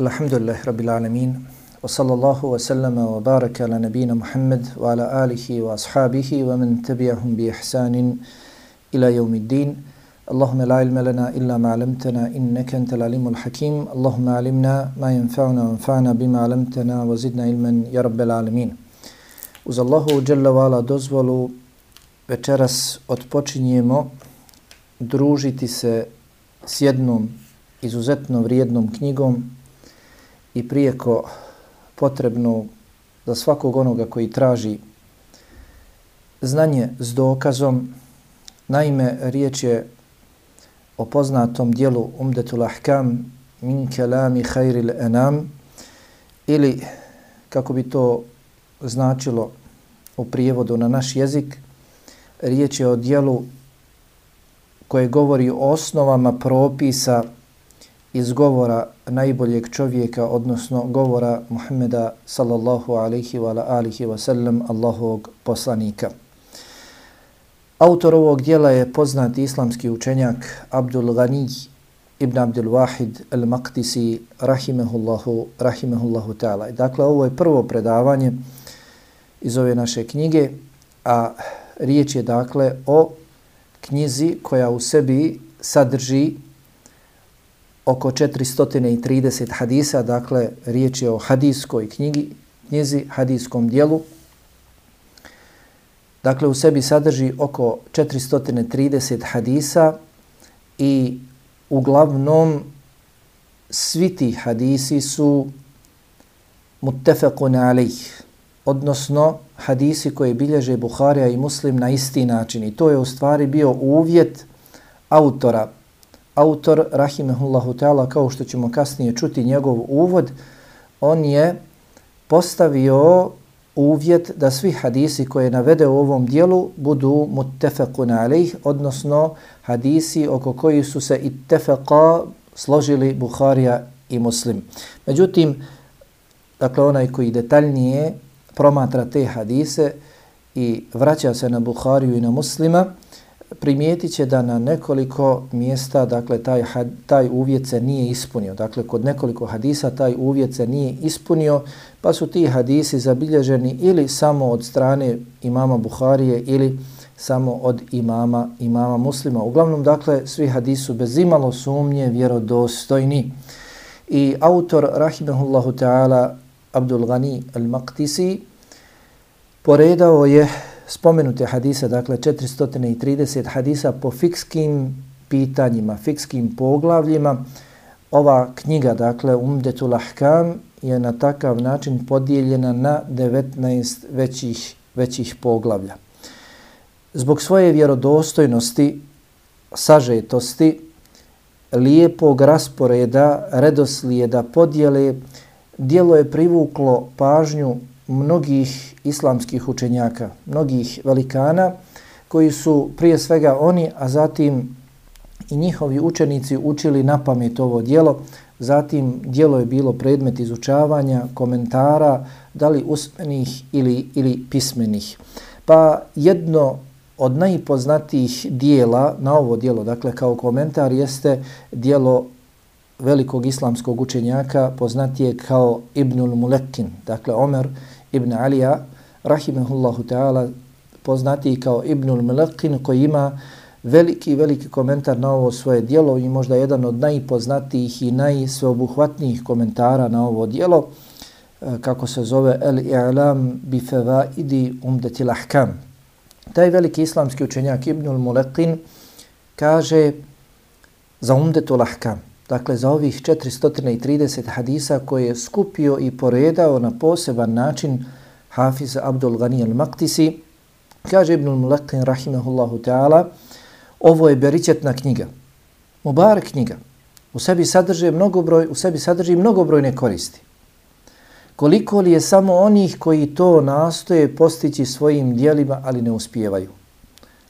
Alhamdulillah Rabbil Alamin. Wa sallallahu wa sallama wa baraka ala nabina Muhammad wa ala alihi wa ashabihi wa man tabi'ahum bi ihsanin ila yawmiddin. Allahumma la ilma lana illa ma 'allamtana innaka antal alimul hakim. Allahumma 'allimna ma yanfa'una wa anfa'na bima 'allamtana wa zidna ilman ya Rabbil Alamin. Uz Allahu jalla wa ala dozvolu večeras odpočinjemo družiti se s jednom izuzetno vrijednom knjigom i prijeko potrebnu za svakog onoga koji traži znanje s dokazom. Naime, riječ je o poznatom dijelu Umdetul Ahkam min kelami khairil enam ili kako bi to značilo u prijevodu na naš jezik, riječ je o dijelu koje govori o osnovama propisa iz govora najboljeg čovjeka, odnosno govora Muhammeda sallallahu alaihi wa alihi wa sallam, Allahovog poslanika. Autor ovog dijela je poznati islamski učenjak Abdul Ghani ibn Abdul Wahid al-Maqdisi rahimehullahu, rahimehullahu ta'ala. Dakle, ovo je prvo predavanje iz ove naše knjige, a riječ je dakle o knjizi koja u sebi sadrži oko 430 hadisa, dakle riječ je o hadiskoj knjigi, knjizi, hadiskom dijelu. Dakle, u sebi sadrži oko 430 hadisa i uglavnom svi ti hadisi su muttefekun alejh, odnosno hadisi koje bilježe Buharija i Muslim na isti način. I to je u stvari bio uvjet autora autor, rahimehullahu ta'ala, kao što ćemo kasnije čuti njegov uvod, on je postavio uvjet da svi hadisi koje navede u ovom dijelu budu muttefekun alejh, odnosno hadisi oko koji su se ittafaqa složili Buharija i Muslim. Međutim, dakle onaj koji detaljnije promatra te hadise i vraća se na Buhariju i na Muslima, primijetit će da na nekoliko mjesta dakle taj, taj uvjet se nije ispunio. Dakle, kod nekoliko hadisa taj uvjet se nije ispunio, pa su ti hadisi zabilježeni ili samo od strane imama Buharije ili samo od imama imama muslima. Uglavnom, dakle, svi hadisu bez imalo sumnje vjerodostojni. I autor, rahimahullahu ta'ala, Abdul Ghani al-Maqtisi, poredao je spomenute hadisa, dakle 430 hadisa po fikskim pitanjima, fikskim poglavljima. Ova knjiga, dakle Umdetul Ahkam, je na takav način podijeljena na 19 većih, većih poglavlja. Zbog svoje vjerodostojnosti, sažetosti, lijepog rasporeda, redoslijeda, podjele, dijelo je privuklo pažnju mnogih islamskih učenjaka, mnogih velikana koji su prije svega oni, a zatim i njihovi učenici učili na pamet ovo dijelo. Zatim dijelo je bilo predmet izučavanja, komentara, da li usmenih ili, ili pismenih. Pa jedno od najpoznatijih dijela na ovo dijelo, dakle kao komentar, jeste dijelo velikog islamskog učenjaka, poznatije kao Ibnul Mulekin, dakle Omer ibn Alija, rahimahullahu ta'ala, poznati kao Ibnul Melekin, koji ima veliki, veliki komentar na ovo svoje dijelo i možda jedan od najpoznatijih i najsveobuhvatnijih komentara na ovo dijelo, e, kako se zove El-I'lam bi fevaidi umdetil ahkam. Taj veliki islamski učenjak Ibnul Mulekin kaže za umdetul ahkam, dakle za ovih 430 hadisa koje je skupio i poredao na poseban način Hafiz Abdul Ghani al-Maqtisi, kaže Ibn al-Mulakin rahimahullahu ta'ala, ovo je beričetna knjiga, Mubarak knjiga, u sebi sadrži mnogo broj, u sebi sadrži mnogo brojne koristi. Koliko li je samo onih koji to nastoje postići svojim dijelima, ali ne uspijevaju.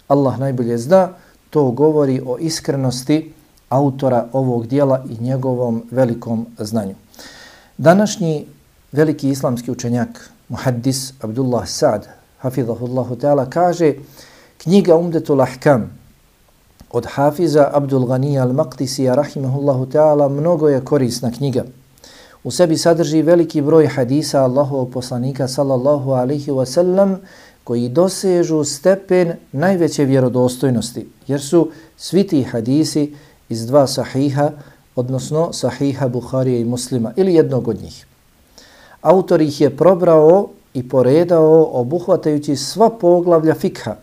Allah najbolje zna, to govori o iskrenosti autora ovog dijela i njegovom velikom znanju. Današnji veliki islamski učenjak, muhaddis Abdullah Sa'd, hafidhahullahu ta'ala, kaže knjiga Umdetul Ahkam od hafiza Abdul Ghani al-Maqdisija, rahimahullahu ta'ala, mnogo je korisna knjiga. u sebi sadrži veliki broj hadisa Allahovog poslanika sallallahu alaihi wa sallam koji dosežu stepen najveće vjerodostojnosti, jer su svi ti hadisi iz dva sahiha, odnosno sahiha Buharije i muslima, ili jednog od njih. Autor ih je probrao i poredao obuhvatajući sva poglavlja fikha.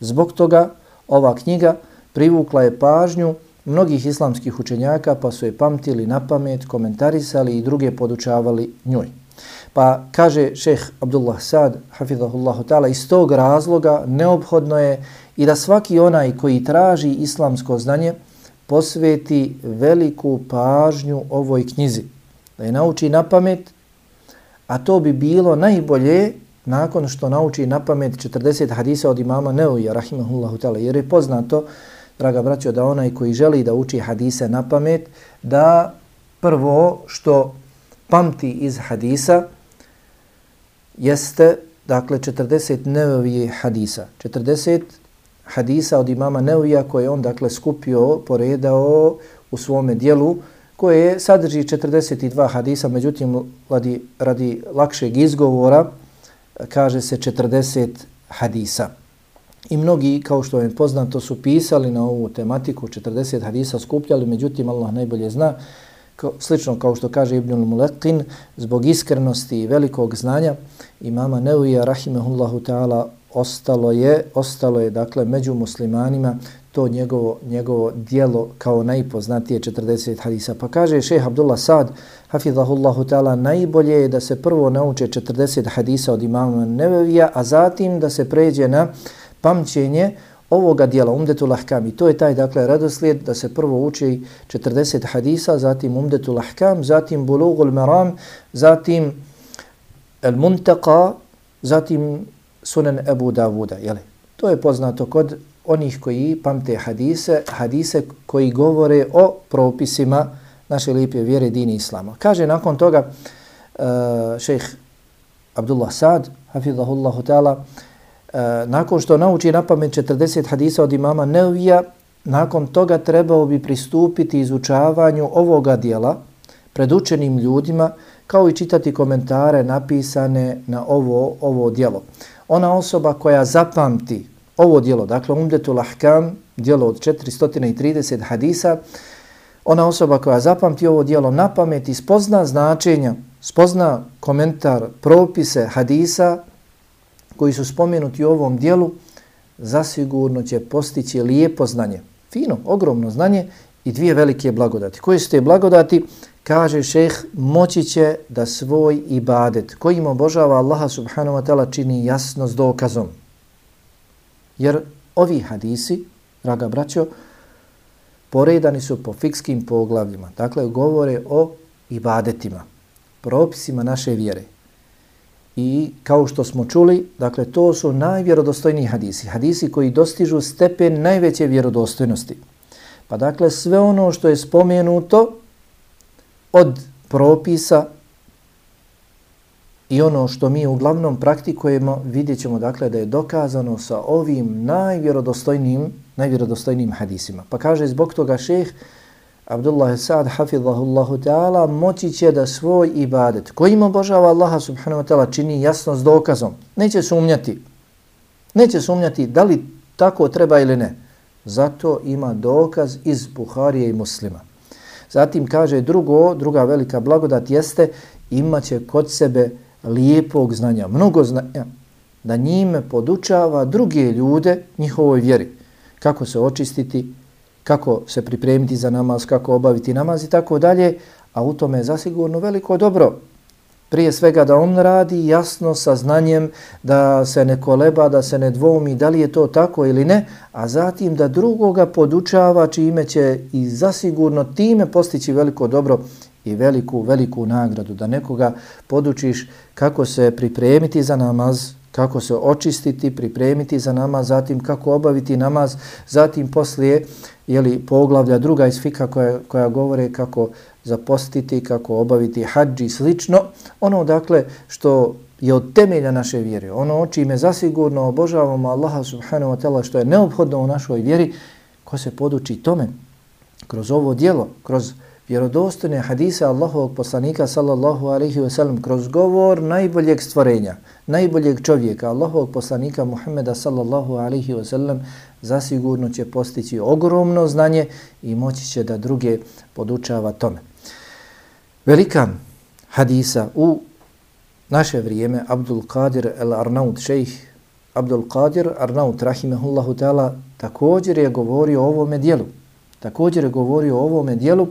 Zbog toga ova knjiga privukla je pažnju mnogih islamskih učenjaka pa su je pamtili na pamet, komentarisali i druge podučavali njoj. Pa kaže šeh Abdullah Sad, hafidhahullahu ta'ala, iz tog razloga neophodno je i da svaki onaj koji traži islamsko znanje posveti veliku pažnju ovoj knjizi. Da je nauči na pamet, a to bi bilo najbolje nakon što nauči na pamet 40 hadisa od imama Neuja, rahimahullahu ta'ala, jer je poznato, draga braćo, da onaj koji želi da uči hadise na pamet, da prvo što pamti iz hadisa jeste, dakle, 40 Neuvije hadisa. 40 hadisa od imama Neuja koje on, dakle, skupio, poredao u svome dijelu, koje sadrži 42 hadisa, međutim, radi, radi lakšeg izgovora, kaže se 40 hadisa. I mnogi, kao što je poznato, su pisali na ovu tematiku 40 hadisa skupljali, međutim, Allah najbolje zna, kao, slično kao što kaže Ibn Mulekin, zbog iskrenosti i velikog znanja imama Neuija, rahimehullahu ta'ala, ostalo je, ostalo je, dakle, među muslimanima to njegovo, njegovo dijelo kao najpoznatije 40 hadisa. Pa kaže šeha Abdullah Sad, hafidhahullahu ta'ala, najbolje je da se prvo nauče 40 hadisa od imama Nevevija, a zatim da se pređe na pamćenje ovoga dijela, umdetu lahkam. I to je taj, dakle, radoslijed da se prvo uči 40 hadisa, zatim umdetu lahkam, zatim bulugul maram, zatim el muntaka, zatim sunan Ebu Davuda. Jeli? To je poznato kod onih koji pamte hadise, hadise koji govore o propisima naše lijepe vjere dini islama. Kaže nakon toga uh, šejh Abdullah Sad, hafidhahullahu ta'ala, uh, nakon što nauči na pamet 40 hadisa od imama Neuvija, nakon toga trebao bi pristupiti izučavanju ovoga dijela pred učenim ljudima, kao i čitati komentare napisane na ovo, ovo dijelo. Ona osoba koja zapamti ovo dijelo, dakle Umdetul Ahkam, dijelo od 430 hadisa, ona osoba koja zapamti ovo dijelo na pamet i spozna značenja, spozna komentar, propise hadisa koji su spomenuti u ovom dijelu, zasigurno će postići lijepo znanje, fino, ogromno znanje i dvije velike blagodati. Koje su te blagodati? Kaže šeh, moći će da svoj ibadet, kojim obožava Allaha subhanahu wa ta'ala, čini jasno s dokazom. Jer ovi hadisi, draga braćo, poredani su po fikskim poglavljima. Dakle, govore o ibadetima, propisima naše vjere. I kao što smo čuli, dakle, to su najvjerodostojniji hadisi. Hadisi koji dostižu stepen najveće vjerodostojnosti. Pa dakle, sve ono što je spomenuto od propisa I ono što mi uglavnom praktikujemo, vidjet ćemo dakle da je dokazano sa ovim najvjerodostojnim, najvjerodostojnim hadisima. Pa kaže zbog toga šeh Abdullah Sa'ad hafidhahullahu ta'ala moći će da svoj ibadet kojim obožava Allaha subhanahu wa ta'ala čini jasno s dokazom. Neće sumnjati. Neće sumnjati da li tako treba ili ne. Zato ima dokaz iz Buharije i muslima. Zatim kaže drugo, druga velika blagodat jeste imaće kod sebe lijepog znanja, mnogo znanja, da njime podučava druge ljude njihovoj vjeri. Kako se očistiti, kako se pripremiti za namaz, kako obaviti namaz i tako dalje, a u tome je zasigurno veliko dobro. Prije svega da on radi jasno sa znanjem, da se ne koleba, da se ne dvoumi da li je to tako ili ne, a zatim da drugoga podučava čime će i zasigurno time postići veliko dobro i veliku, veliku nagradu, da nekoga podučiš kako se pripremiti za namaz, kako se očistiti, pripremiti za namaz, zatim kako obaviti namaz, zatim poslije jeli, poglavlja druga iz fika koja, koja govore kako zapostiti, kako obaviti hađi i slično. Ono dakle što je od temelja naše vjere, ono čime zasigurno obožavamo Allaha subhanahu wa ta'ala što je neophodno u našoj vjeri, ko se poduči tome kroz ovo dijelo, kroz vjerodostojne hadise Allahovog poslanika sallallahu alaihi ve sellem kroz govor najboljeg stvorenja, najboljeg čovjeka, Allahovog poslanika Muhammeda sallallahu alaihi ve sellem zasigurno će postići ogromno znanje i moći će da druge podučava tome. Velikan hadisa u naše vrijeme Abdul Qadir el-Arnaud, šejh Abdul Qadir Arnaud, rahimehullahu ta'ala, također je govorio o ovome dijelu. Također je govorio o ovome dijelu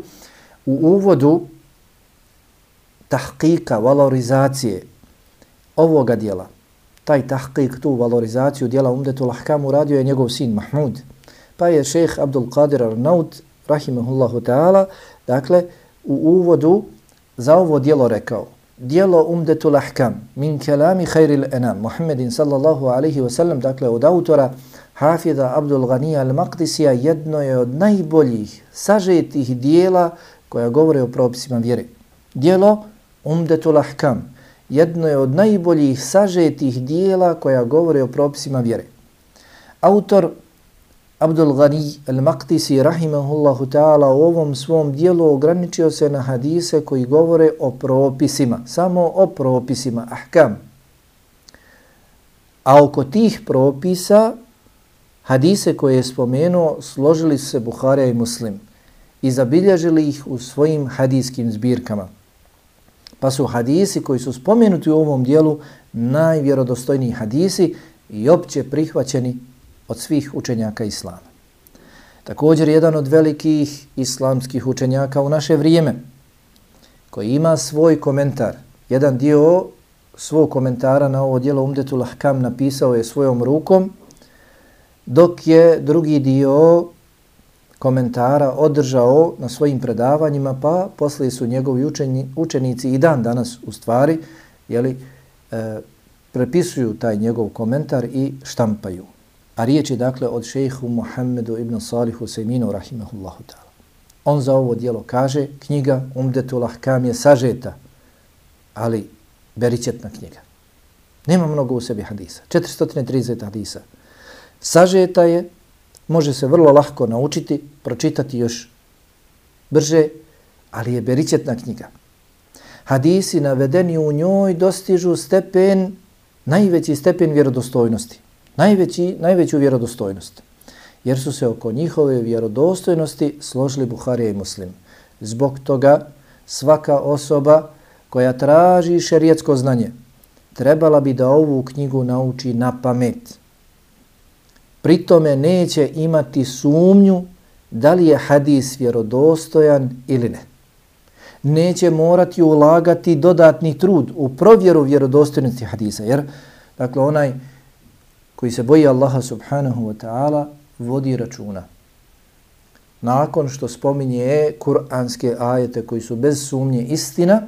u uvodu tahkika, valorizacije ovoga dijela. Taj tahkik, tu valorizaciju dijela Umdetul Ahkamu radio je njegov sin Mahmud. Pa je šejh Abdul Qadir Arnaud, rahimehullahu ta'ala, dakle, u uvodu za ovo dijelo rekao dijelo Umdetul Ahkam min kelami khairil enam Muhammedin sallallahu alaihi wa sallam dakle od autora Hafida Abdul Ghani al-Maqdisija jedno je od najboljih sažetih dijela koja govore o propisima vjere. Dijelo Umdetul Ahkam jedno je od najboljih sažetih dijela koja govore o propisima vjere. Autor Abdul Ghani al-Maqdisi rahimahullahu ta'ala u ovom svom dijelu ograničio se na hadise koji govore o propisima, samo o propisima, ahkam. A oko tih propisa, hadise koje je spomenuo, složili se Buharija i Muslim i zabilježili ih u svojim hadijskim zbirkama. Pa su hadisi koji su spomenuti u ovom dijelu najvjerodostojniji hadisi i opće prihvaćeni od svih učenjaka Islama. Također jedan od velikih islamskih učenjaka u naše vrijeme, koji ima svoj komentar, jedan dio svog komentara na ovo dijelo Umdetul Ahkam napisao je svojom rukom, dok je drugi dio komentara održao na svojim predavanjima, pa poslije su njegovi učeni, učenici i dan danas u stvari, jeli, e, prepisuju taj njegov komentar i štampaju. A riječ je dakle od šejhu Muhammedu ibn Salihu Sejminu rahimahullahu ta'ala. On za ovo dijelo kaže, knjiga Umdetul Ahkam je sažeta, ali beričetna knjiga. Nema mnogo u sebi hadisa. 430 hadisa. Sažeta je, može se vrlo lahko naučiti, pročitati još brže, ali je beričetna knjiga. Hadisi navedeni u njoj dostižu stepen, najveći stepen vjerodostojnosti najveći, najveću vjerodostojnost. Jer su se oko njihove vjerodostojnosti složili Buharija i Muslim. Zbog toga svaka osoba koja traži šerijetsko znanje trebala bi da ovu knjigu nauči na pamet. Pritome neće imati sumnju da li je hadis vjerodostojan ili ne. Neće morati ulagati dodatni trud u provjeru vjerodostojnosti hadisa. Jer, dakle, onaj koji se boji Allaha subhanahu wa ta'ala vodi računa. Nakon što spominje kuranske ajete koji su bez sumnje istina,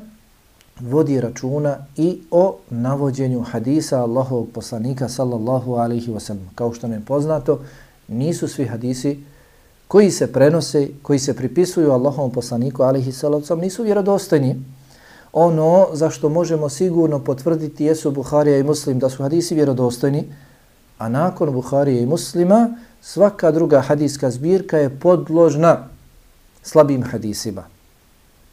vodi računa i o navođenju hadisa Allahovog poslanika sallallahu alaihi wa sallam. Kao što nam je poznato, nisu svi hadisi koji se prenose, koji se pripisuju Allahovom poslaniku alaihi sallam, nisu vjerodostojni. Ono za što možemo sigurno potvrditi jesu Buharija i Muslim da su hadisi vjerodostojni, A nakon Buharije i Muslima, svaka druga hadijska zbirka je podložna slabim hadisima.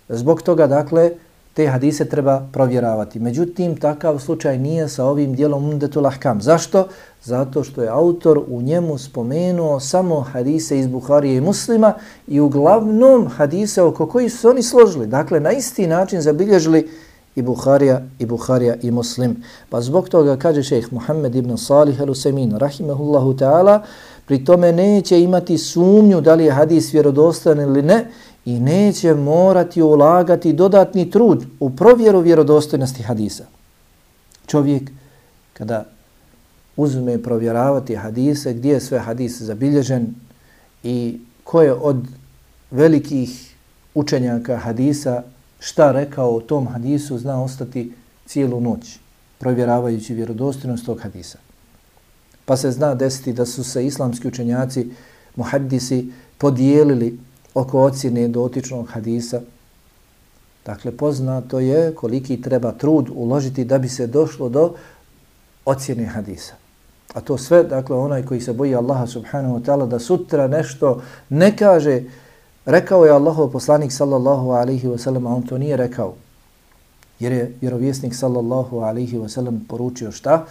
Zbog toga, dakle, te hadise treba provjeravati. Međutim, takav slučaj nije sa ovim dijelom Mundetul Ahkam. Zašto? Zato što je autor u njemu spomenuo samo hadise iz Buharije i Muslima i uglavnom hadise oko koji su oni složili. Dakle, na isti način zabilježili i Buharija i Buharija i Muslim. Pa zbog toga kaže šejh Muhammed ibn Salih al-Usemin, rahimehullahu ta'ala pri tome neće imati sumnju da li je hadis vjerodostan ili ne i neće morati ulagati dodatni trud u provjeru vjerodostojnosti hadisa. Čovjek kada uzme provjeravati hadise, gdje je sve hadis zabilježen i ko je od velikih učenjaka hadisa šta rekao o tom hadisu zna ostati cijelu noć provjeravajući vjerodostojnost tog hadisa. Pa se zna desiti da su se islamski učenjaci, muhaddisi, podijelili oko ocjene dotičnog hadisa. Dakle, poznato je koliki treba trud uložiti da bi se došlo do ocjene hadisa. A to sve, dakle, onaj koji se boji Allaha subhanahu wa ta'ala da sutra nešto ne kaže Rekao je Allahov poslanik sallallahu alaihi wa sallam, a on to nije rekao. Jer je vjerovjesnik sallallahu alaihi wa sallam poručio šta?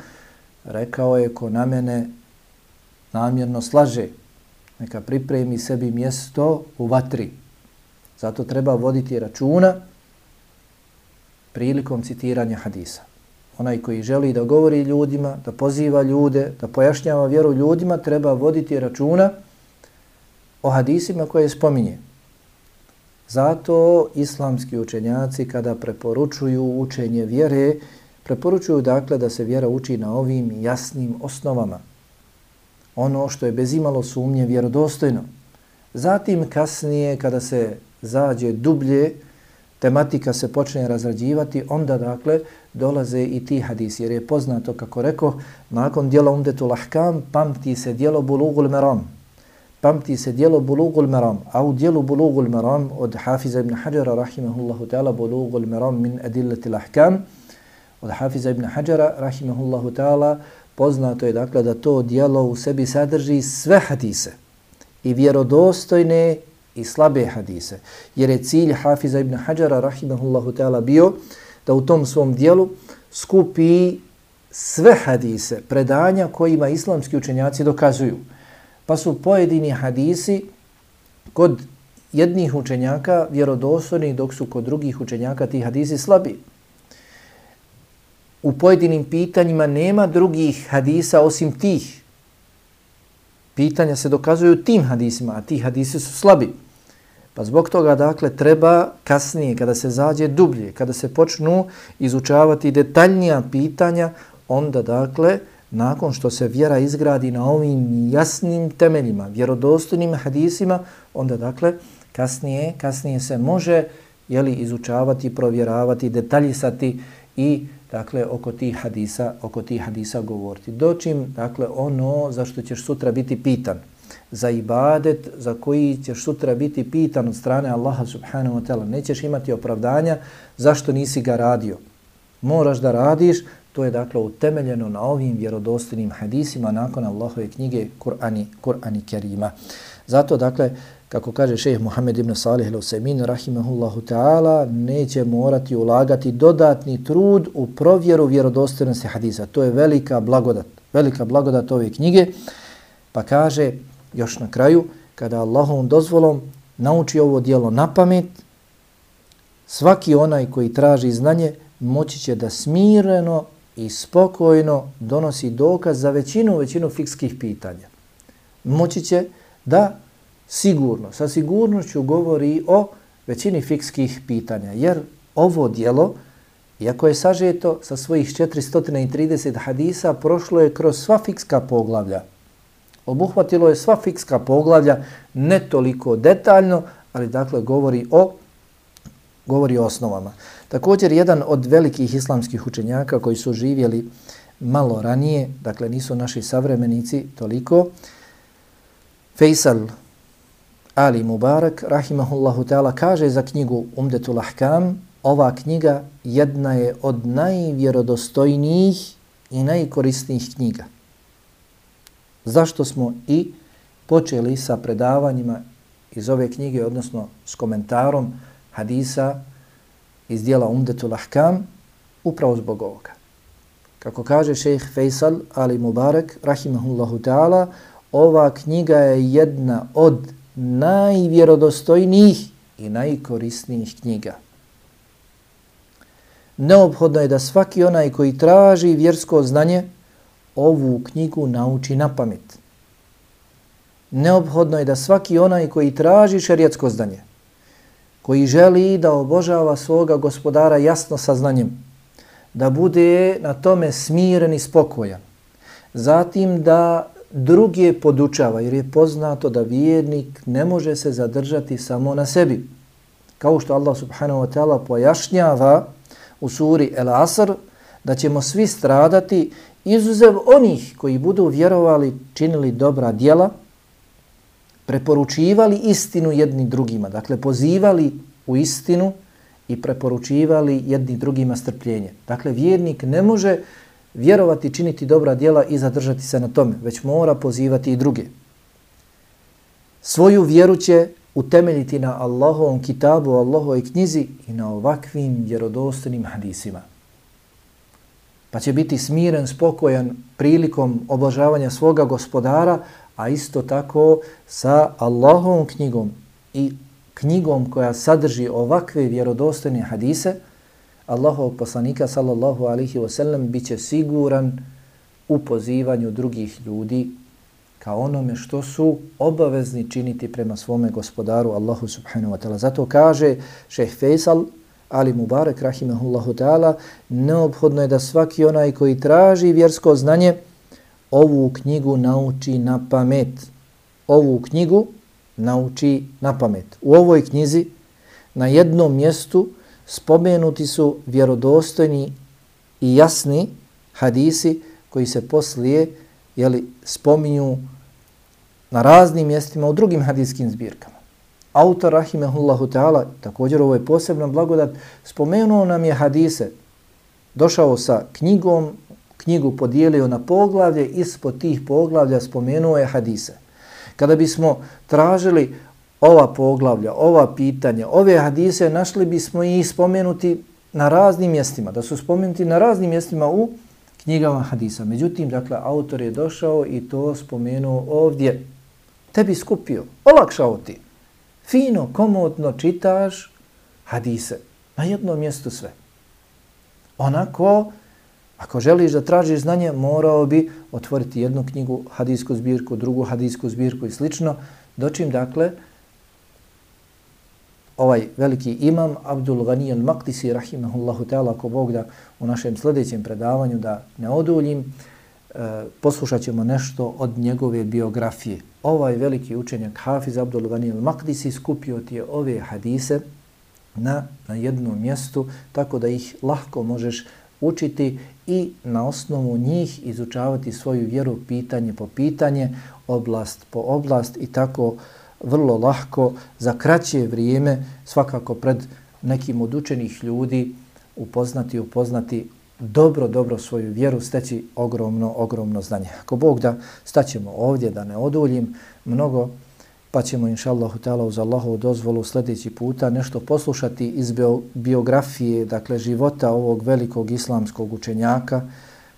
Rekao je ko na mene namjerno slaže, neka pripremi sebi mjesto u vatri. Zato treba voditi računa prilikom citiranja hadisa. Onaj koji želi da govori ljudima, da poziva ljude, da pojašnjava vjeru ljudima, treba voditi računa o hadisima koje spominje. Zato islamski učenjaci kada preporučuju učenje vjere, preporučuju dakle da se vjera uči na ovim jasnim osnovama. Ono što je bez imalo sumnje vjerodostojno. Zatim kasnije kada se zađe dublje, tematika se počne razrađivati, onda dakle dolaze i ti hadisi. Jer je poznato, kako rekao, nakon dijela umdetu lahkam, pamti se dijelo bulugul meram. Pamti se dijelo bulugul Maram, A u dijelu bulugul Maram od Hafiza ibn Hajara, rahimahullahu ta'ala, bulugul Maram min adillati lahkam, od Hafiza ibn Hajara, rahimahullahu ta'ala, poznato je dakle da to dijelo u sebi sadrži sve hadise i vjerodostojne i slabe hadise. Jer je cilj Hafiza ibn Hajara, rahimahullahu ta'ala, bio da u tom svom dijelu skupi sve hadise, predanja kojima islamski učenjaci dokazuju. Pa su pojedini hadisi kod jednih učenjaka vjerodostojni, dok su kod drugih učenjaka ti hadisi slabi. U pojedinim pitanjima nema drugih hadisa osim tih. Pitanja se dokazuju tim hadisima, a ti hadisi su slabi. Pa zbog toga, dakle, treba kasnije, kada se zađe dublje, kada se počnu izučavati detaljnija pitanja, onda, dakle, nakon što se vjera izgradi na ovim jasnim temeljima, vjerodostojnim hadisima, onda, dakle, kasnije, kasnije se može jeli, izučavati, provjeravati, detaljisati i dakle oko tih hadisa oko tih hadisa govoriti dočim dakle ono za što ćeš sutra biti pitan za ibadet za koji ćeš sutra biti pitan od strane Allaha subhanahu wa ta'ala. Nećeš imati opravdanja zašto nisi ga radio. Moraš da radiš, to je dakle utemeljeno na ovim vjerodostojnim hadisima nakon Allahove knjige Kur'ani, Kur'ani Kerima. Zato dakle, kako kaže šejh Muhammed ibn Salih al-Usaymin rahimahullahu ta'ala, neće morati ulagati dodatni trud u provjeru vjerodostojnosti hadisa. To je velika blagodat, velika blagodat ove knjige. Pa kaže, još na kraju, kada Allahovom dozvolom nauči ovo dijelo na pamet, svaki onaj koji traži znanje moći će da smireno i spokojno donosi dokaz za većinu, većinu fikskih pitanja. Moći će da sigurno, sa sigurnošću govori o većini fikskih pitanja, jer ovo dijelo, iako je sažeto sa svojih 430 hadisa, prošlo je kroz sva fikska poglavlja, Obuhvatilo je sva fikska poglavlja, ne toliko detaljno, ali dakle govori o govori o osnovama. Također, jedan od velikih islamskih učenjaka koji su živjeli malo ranije, dakle nisu naši savremenici toliko, Faisal Ali Mubarak, rahimahullahu ta'ala, kaže za knjigu Umdetul Ahkam, ova knjiga jedna je od najvjerodostojnijih i najkorisnijih knjiga. Zašto smo i počeli sa predavanjima iz ove knjige, odnosno s komentarom hadisa iz dijela Umdetul Ahkam, upravo zbog ovoga. Kako kaže šejh Faisal Ali Mubarak, rahimahullahu ta'ala, ova knjiga je jedna od najvjerodostojnijih i najkorisnijih knjiga. Neophodno je da svaki onaj koji traži vjersko znanje ovu knjigu nauči na pamet. Neophodno je da svaki onaj koji traži šerijatsko znanje, koji želi da obožava svoga gospodara jasno sa znanjem, da bude na tome smiren i spokojan, zatim da druge podučava, jer je poznato da vjernik ne može se zadržati samo na sebi. Kao što Allah subhanahu wa ta'ala pojašnjava u suri El Asr, da ćemo svi stradati izuzev onih koji budu vjerovali, činili dobra djela, preporučivali istinu jedni drugima, dakle pozivali u istinu i preporučivali jedni drugima strpljenje. Dakle, vjernik ne može vjerovati, činiti dobra djela i zadržati se na tome, već mora pozivati i druge. Svoju vjeru će utemeljiti na Allahovom kitabu, Allahovoj knjizi i na ovakvim vjerodostojnim hadisima. Pa će biti smiren, spokojan prilikom obožavanja svoga gospodara, a isto tako sa Allahovom knjigom i knjigom koja sadrži ovakve vjerodostojne hadise, Allahov poslanika sallallahu alaihi wa sallam bit će siguran u pozivanju drugih ljudi kao onome što su obavezni činiti prema svome gospodaru Allahu subhanahu wa ta'ala. Zato kaže šeh Faisal Ali Mubarak rahimahullahu ta'ala neophodno je da svaki onaj koji traži vjersko znanje ovu knjigu nauči na pamet. Ovu knjigu nauči na pamet. U ovoj knjizi na jednom mjestu spomenuti su vjerodostojni i jasni hadisi koji se poslije jeli, spominju na raznim mjestima u drugim hadijskim zbirkama. Autor Rahimehullahu Teala, također ovo je posebna blagodat, spomenuo nam je hadise, došao sa knjigom, knjigu podijelio na poglavlje, ispod tih poglavlja spomenuo je hadise. Kada bismo tražili ova poglavlja, ova pitanja, ove hadise, našli bismo i spomenuti na raznim mjestima, da su spomenuti na raznim mjestima u knjigama hadisa. Međutim, dakle, autor je došao i to spomenuo ovdje. Tebi skupio, olakšao ti. Fino, komodno čitaš hadise. Na jednom mjestu sve. Onako, ako želiš da tražiš znanje, morao bi otvoriti jednu knjigu, hadijsku zbirku, drugu hadijsku zbirku i slično. Dočim, dakle, ovaj veliki imam Abdul Ghani al-Maqdisi rahimahullahu ta'ala ako Bog da u našem sljedećem predavanju da ne oduljim e, poslušat ćemo nešto od njegove biografije. Ovaj veliki učenjak Hafiz Abdul Ghani al-Maqdisi skupio ti je ove hadise na, na jednom mjestu tako da ih lahko možeš učiti i na osnovu njih izučavati svoju vjeru pitanje po pitanje, oblast po oblast i tako vrlo lahko za kraće vrijeme svakako pred nekim od učenih ljudi upoznati, upoznati dobro, dobro svoju vjeru, steći ogromno, ogromno znanje. Ako Bog da, staćemo ovdje da ne oduljim mnogo, pa ćemo inša Allahu ta'ala uz Allahovu dozvolu sljedeći puta nešto poslušati iz biografije, dakle života ovog velikog islamskog učenjaka,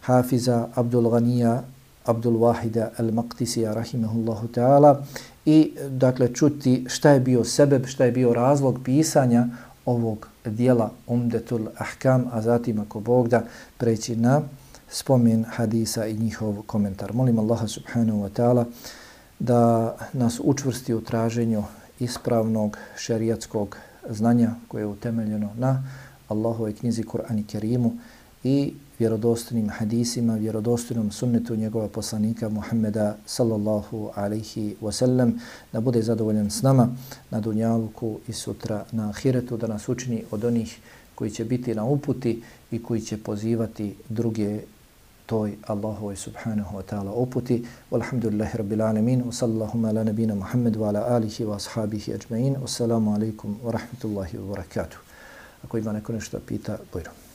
Hafiza Abdul Ghanija Abdul Wahida al-Maqtisija rahimahullahu ta'ala i dakle čuti šta je bio sebeb, šta je bio razlog pisanja ovog dijela Umdetul Ahkam, a zatim ako Bog da preći na spomen hadisa i njihov komentar. Molim Allaha subhanahu wa ta'ala da nas učvrsti u traženju ispravnog šerijatskog znanja koje je utemeljeno na Allahove knjizi Kur'an i Kerimu i vjerodostojnim hadisima, vjerodostojnom sunnetu njegova poslanika Muhammeda sallallahu alaihi wasallam, da bude zadovoljan s nama na dunjaluku i sutra na ahiretu, da nas učini od onih koji će biti na uputi i koji će pozivati druge toj Allahovoj subhanahu wa ta'ala uputi. Walhamdulillahi rabbil alamin. Wa sallallahu ala nabina Muhammad wa ala alihi wa ashabihi ajma'in. Wassalamu alaikum wa rahmatullahi wa barakatuh. Ako ima neko nešto pita, bojrom.